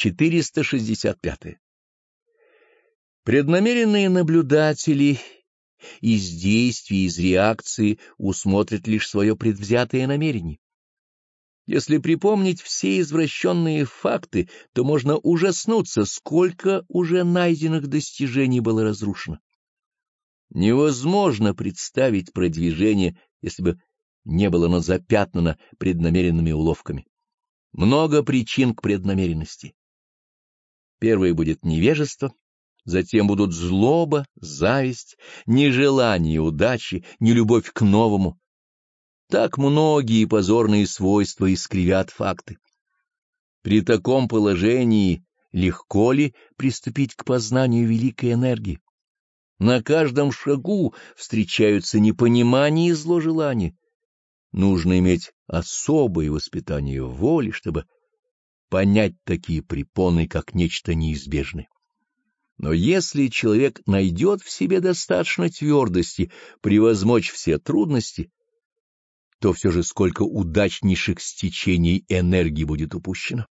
465. Преднамеренные наблюдатели из действий, из реакции усмотрят лишь свое предвзятое намерение. Если припомнить все извращенные факты, то можно ужаснуться, сколько уже найденных достижений было разрушено. Невозможно представить продвижение, если бы не было оно запятнано преднамеренными уловками. Много причин к преднамеренности. Первое будет невежество, затем будут злоба, зависть, нежелание удачи, нелюбовь к новому. Так многие позорные свойства искривят факты. При таком положении легко ли приступить к познанию великой энергии? На каждом шагу встречаются непонимание и зложелание. Нужно иметь особое воспитание воли, чтобы понять такие препоны, как нечто неизбежное. Но если человек найдет в себе достаточно твердости превозмочь все трудности, то все же сколько удачнейших стечений энергии будет упущено.